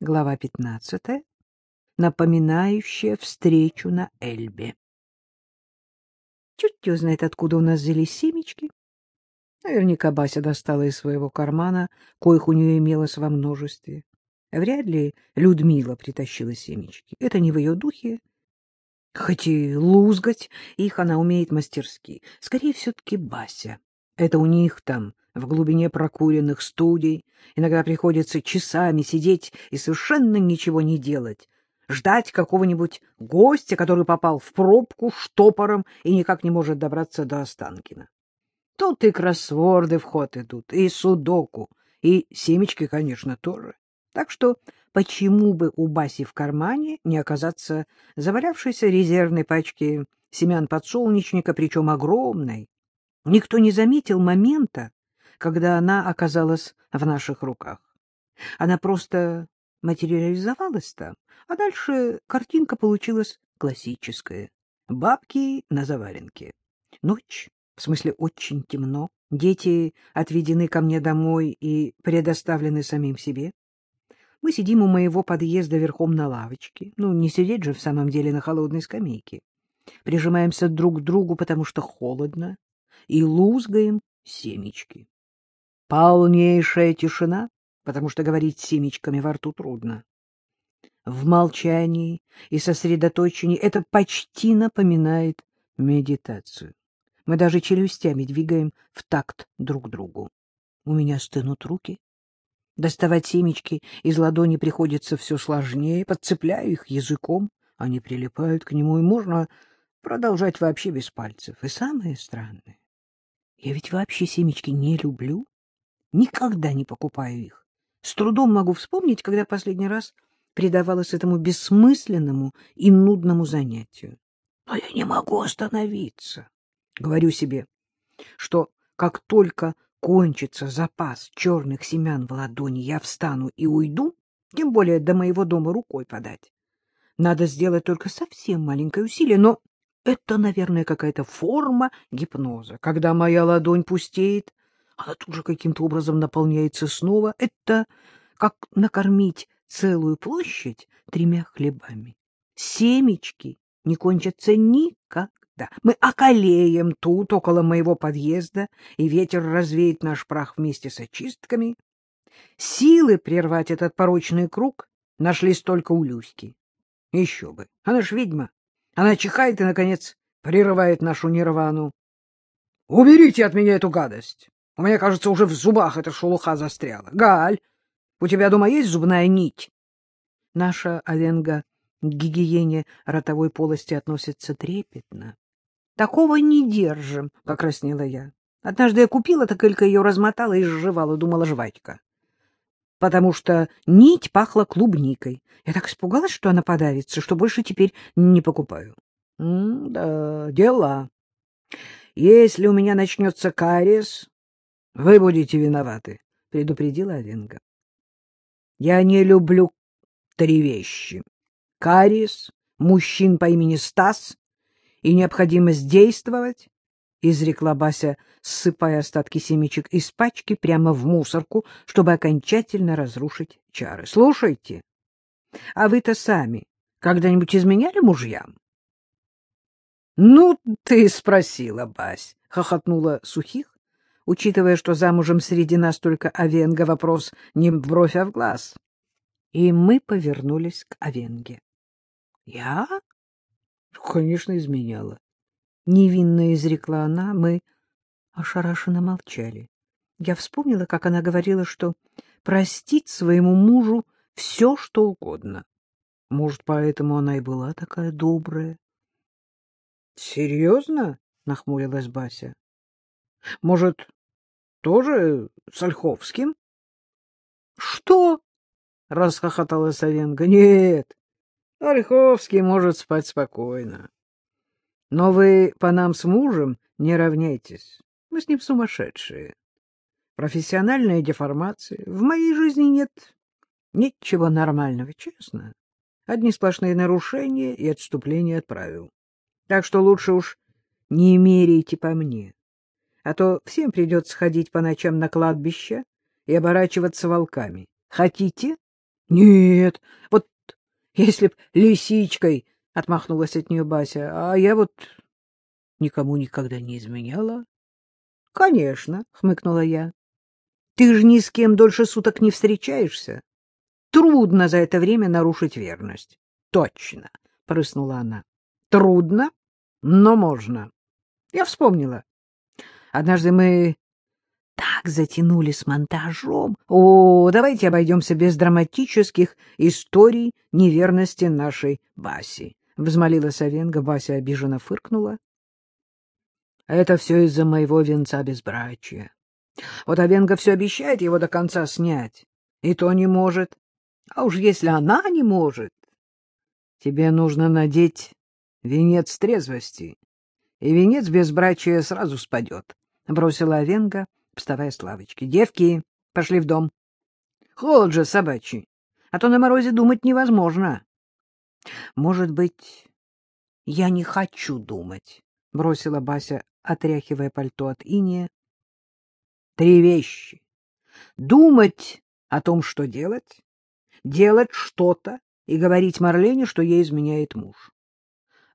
Глава пятнадцатая, напоминающая встречу на Эльбе. Чуть его знает, откуда у нас взялись семечки. Наверняка Бася достала из своего кармана, коих у нее имелось во множестве. Вряд ли Людмила притащила семечки. Это не в ее духе. Хоть и лузгать, их она умеет мастерски. Скорее, все-таки Бася. Это у них там в глубине прокуренных студий. Иногда приходится часами сидеть и совершенно ничего не делать, ждать какого-нибудь гостя, который попал в пробку штопором и никак не может добраться до Останкина. Тут и кроссворды в ход идут, и судоку, и семечки, конечно, тоже. Так что почему бы у Баси в кармане не оказаться завалявшейся резервной пачки семян подсолнечника, причем огромной? Никто не заметил момента, когда она оказалась в наших руках. Она просто материализовалась там, а дальше картинка получилась классическая. Бабки на заваленке. Ночь, в смысле очень темно, дети отведены ко мне домой и предоставлены самим себе. Мы сидим у моего подъезда верхом на лавочке. Ну, не сидеть же в самом деле на холодной скамейке. Прижимаемся друг к другу, потому что холодно, и лузгаем семечки. Полнейшая тишина, потому что говорить семечками во рту трудно. В молчании и сосредоточении это почти напоминает медитацию. Мы даже челюстями двигаем в такт друг другу. У меня стынут руки. Доставать семечки из ладони приходится все сложнее. Подцепляю их языком, они прилипают к нему, и можно продолжать вообще без пальцев. И самое странное, я ведь вообще семечки не люблю. Никогда не покупаю их. С трудом могу вспомнить, когда последний раз предавалась этому бессмысленному и нудному занятию. Но я не могу остановиться. Говорю себе, что как только кончится запас черных семян в ладони, я встану и уйду, тем более до моего дома рукой подать. Надо сделать только совсем маленькое усилие, но это, наверное, какая-то форма гипноза. Когда моя ладонь пустеет, она тут же каким-то образом наполняется снова. Это как накормить целую площадь тремя хлебами. Семечки не кончатся никогда. Мы околеем тут, около моего подъезда, и ветер развеет наш прах вместе с очистками. Силы прервать этот порочный круг нашлись только у Люськи. Еще бы, она ж ведьма. Она чихает и, наконец, прерывает нашу нирвану. — Уберите от меня эту гадость! У меня, кажется, уже в зубах эта шелуха застряла. Галь, у тебя дома есть зубная нить? Наша Овенга к гигиене ротовой полости относится трепетно. Такого не держим, — покраснела я. Однажды я купила, так только ее размотала и сживала, думала, жвачка. Потому что нить пахла клубникой. Я так испугалась, что она подавится, что больше теперь не покупаю. Да, дела. Если у меня начнется кариес, — Вы будете виноваты, — предупредила Овенга. — Я не люблю три вещи. Кариес, мужчин по имени Стас и необходимость действовать, — изрекла Бася, ссыпая остатки семечек из пачки прямо в мусорку, чтобы окончательно разрушить чары. — Слушайте, а вы-то сами когда-нибудь изменяли мужьям? — Ну, ты спросила, Бась, — хохотнула Сухих, учитывая, что замужем среди нас только Овенга, вопрос не в бровь, а в глаз. И мы повернулись к Овенге. — Я? — Конечно, изменяла. Невинно изрекла она, мы ошарашенно молчали. Я вспомнила, как она говорила, что простить своему мужу все, что угодно. Может, поэтому она и была такая добрая. — Серьезно? — нахмурилась Бася. — Может, тоже с Ольховским? — Что? — расхохотала Савенко. — Нет, Ольховский может спать спокойно. Но вы по нам с мужем не равняйтесь. Мы с ним сумасшедшие. Профессиональная деформация. В моей жизни нет ничего нормального, честно. Одни сплошные нарушения и отступления от правил. Так что лучше уж не меряйте по мне а то всем придется ходить по ночам на кладбище и оборачиваться волками. Хотите? — Нет, вот если б лисичкой, — отмахнулась от нее Бася, — а я вот никому никогда не изменяла. — Конечно, — хмыкнула я. — Ты же ни с кем дольше суток не встречаешься. Трудно за это время нарушить верность. — Точно, — прыснула она. — Трудно, но можно. Я вспомнила. Однажды мы так затянули с монтажом. О, давайте обойдемся без драматических историй неверности нашей Баси. Взмолила Савенга, Бася обиженно фыркнула. Это все из-за моего венца безбрачия. Вот Авенга все обещает его до конца снять, и то не может. А уж если она не может, тебе нужно надеть венец трезвости, и венец безбрачия сразу спадет, — бросила Авенга, вставая с лавочки. — Девки, пошли в дом. Холод же собачий, а то на морозе думать невозможно. — Может быть, я не хочу думать, — бросила Бася, отряхивая пальто от иния. — Три вещи. Думать о том, что делать, делать что-то и говорить Марлене, что ей изменяет муж.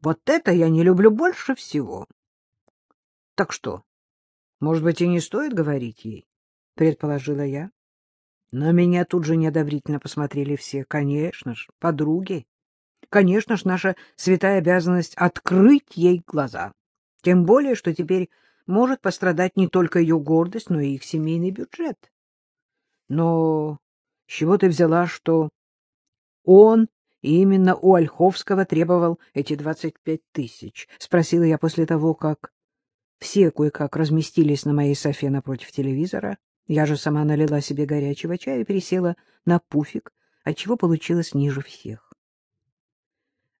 Вот это я не люблю больше всего. Так что, может быть, и не стоит говорить ей, — предположила я. На меня тут же неодобрительно посмотрели все. Конечно ж, подруги. Конечно ж, наша святая обязанность — открыть ей глаза. Тем более, что теперь может пострадать не только ее гордость, но и их семейный бюджет. Но с чего ты взяла, что он именно у Ольховского требовал эти двадцать пять тысяч? — спросила я после того, как все кое-как разместились на моей софе напротив телевизора. Я же сама налила себе горячего чая и пересела на пуфик, отчего получилось ниже всех.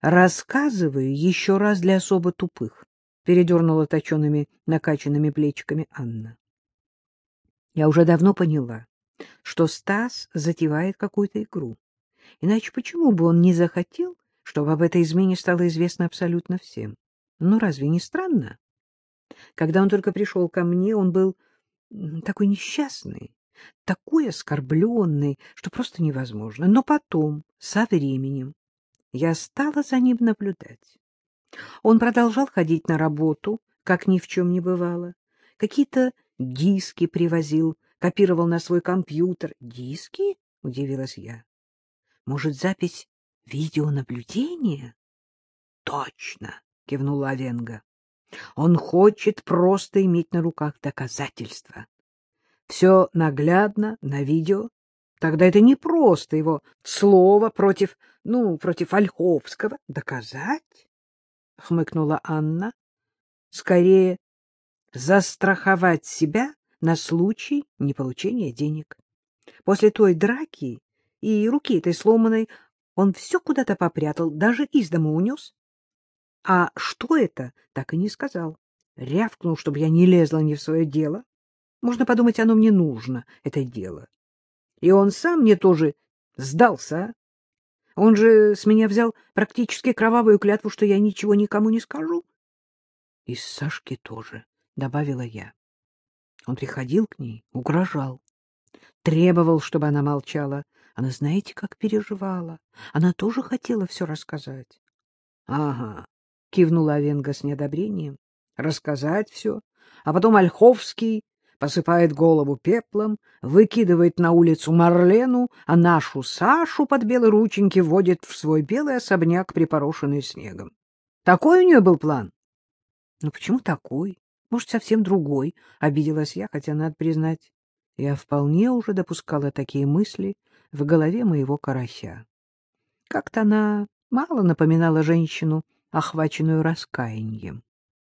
«Рассказываю еще раз для особо тупых», — передернула точеными накачанными плечиками Анна. «Я уже давно поняла, что Стас затевает какую-то игру. Иначе почему бы он не захотел, чтобы об этой измене стало известно абсолютно всем? Ну, разве не странно? Когда он только пришел ко мне, он был такой несчастный, такой оскорбленный, что просто невозможно. Но потом, со временем, я стала за ним наблюдать. Он продолжал ходить на работу, как ни в чем не бывало. Какие-то диски привозил, копировал на свой компьютер. «Диски?» — удивилась я. Может, запись видеонаблюдения? — Точно, — кивнула Авенга. Он хочет просто иметь на руках доказательства. Все наглядно, на видео. Тогда это не просто его слово против, ну, против Ольховского. Доказать? — хмыкнула Анна. — Скорее застраховать себя на случай неполучения денег. После той драки и руки этой сломанной он все куда-то попрятал, даже из дома унес. А что это, так и не сказал. Рявкнул, чтобы я не лезла не в свое дело. Можно подумать, оно мне нужно, это дело. И он сам мне тоже сдался, а? Он же с меня взял практически кровавую клятву, что я ничего никому не скажу. — И с Сашки тоже, — добавила я. Он приходил к ней, угрожал, требовал, чтобы она молчала, она, знаете, как переживала. Она тоже хотела все рассказать. — Ага, — кивнула Овенга с неодобрением. — Рассказать все. А потом Ольховский посыпает голову пеплом, выкидывает на улицу Марлену, а нашу Сашу под белые рученьки вводит в свой белый особняк, припорошенный снегом. Такой у нее был план? — Ну почему такой? Может, совсем другой? — обиделась я, хотя, надо признать, я вполне уже допускала такие мысли — в голове моего карася. Как-то она мало напоминала женщину, охваченную раскаянием.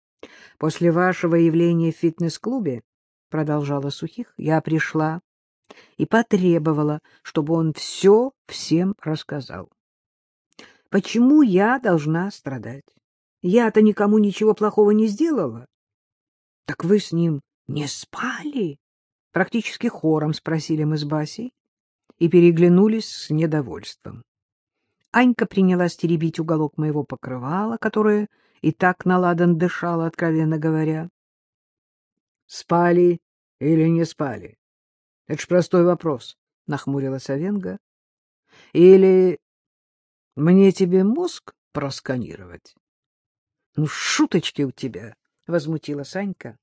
— После вашего явления в фитнес-клубе, — продолжала Сухих, — я пришла и потребовала, чтобы он все всем рассказал. Почему я должна страдать? Я-то никому ничего плохого не сделала. — Так вы с ним не спали? — практически хором спросили мы с Басей и переглянулись с недовольством. Анька принялась теребить уголок моего покрывала, которое и так наладан дышало, откровенно говоря. — Спали или не спали? — Это ж простой вопрос, — нахмурилась Овенга. Или мне тебе мозг просканировать? — Ну, шуточки у тебя, — возмутила Санька.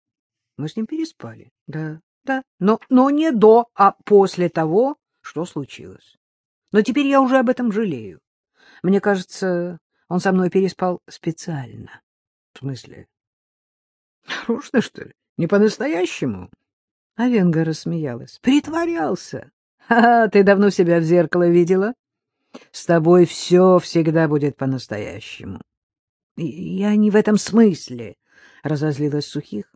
Мы с ним переспали. Да, да, но, но не до, а после того, что случилось. Но теперь я уже об этом жалею. Мне кажется, он со мной переспал специально. В смысле? Нарочно, что ли? Не по-настоящему? А Венга рассмеялась. Притворялся. Ха, ты давно себя в зеркало видела? С тобой все всегда будет по-настоящему. Я не в этом смысле, разозлилась Сухих.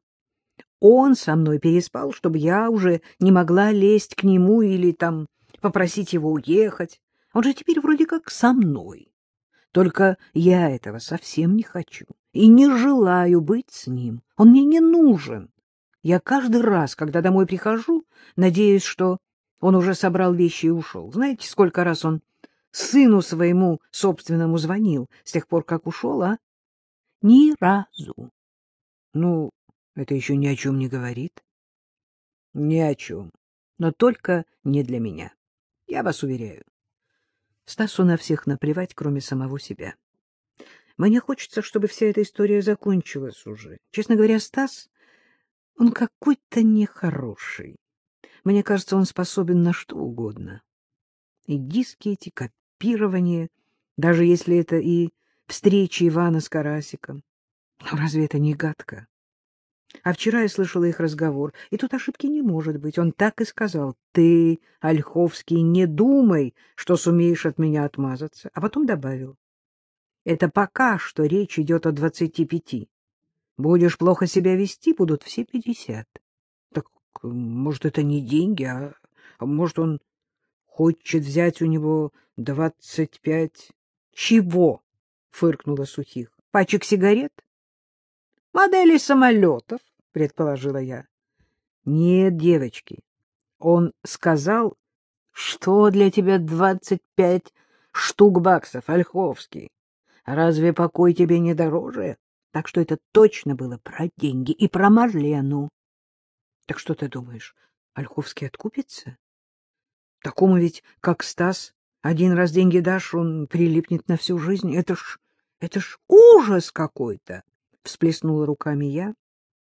Он со мной переспал, чтобы я уже не могла лезть к нему или там попросить его уехать. Он же теперь вроде как со мной. Только я этого совсем не хочу и не желаю быть с ним. Он мне не нужен. Я каждый раз, когда домой прихожу, надеюсь, что он уже собрал вещи и ушел. Знаете, сколько раз он сыну своему собственному звонил с тех пор, как ушел, а? Ни разу. Ну, это еще ни о чем не говорит. Ни о чем. Но только не для меня. Я вас уверяю. Стасу на всех наплевать, кроме самого себя. Мне хочется, чтобы вся эта история закончилась уже. Честно говоря, Стас, он какой-то нехороший. Мне кажется, он способен на что угодно. И диски эти, копирование, даже если это и встречи Ивана с Карасиком. Но разве это не гадко? А вчера я слышала их разговор, и тут ошибки не может быть. Он так и сказал. Ты, Ольховский, не думай, что сумеешь от меня отмазаться. А потом добавил. Это пока что речь идет о двадцати пяти. Будешь плохо себя вести, будут все пятьдесят. Так, может, это не деньги, а, а может, он хочет взять у него двадцать пять... Чего? — фыркнула Сухих. — Пачек сигарет? — Модели самолетов, — предположила я. — Нет, девочки. Он сказал, что для тебя двадцать пять штук баксов, Ольховский. Разве покой тебе не дороже? Так что это точно было про деньги и про Марлену. Так что ты думаешь, Ольховский откупится? Такому ведь, как Стас, один раз деньги дашь, он прилипнет на всю жизнь. Это ж, это ж ужас какой-то! — всплеснула руками я.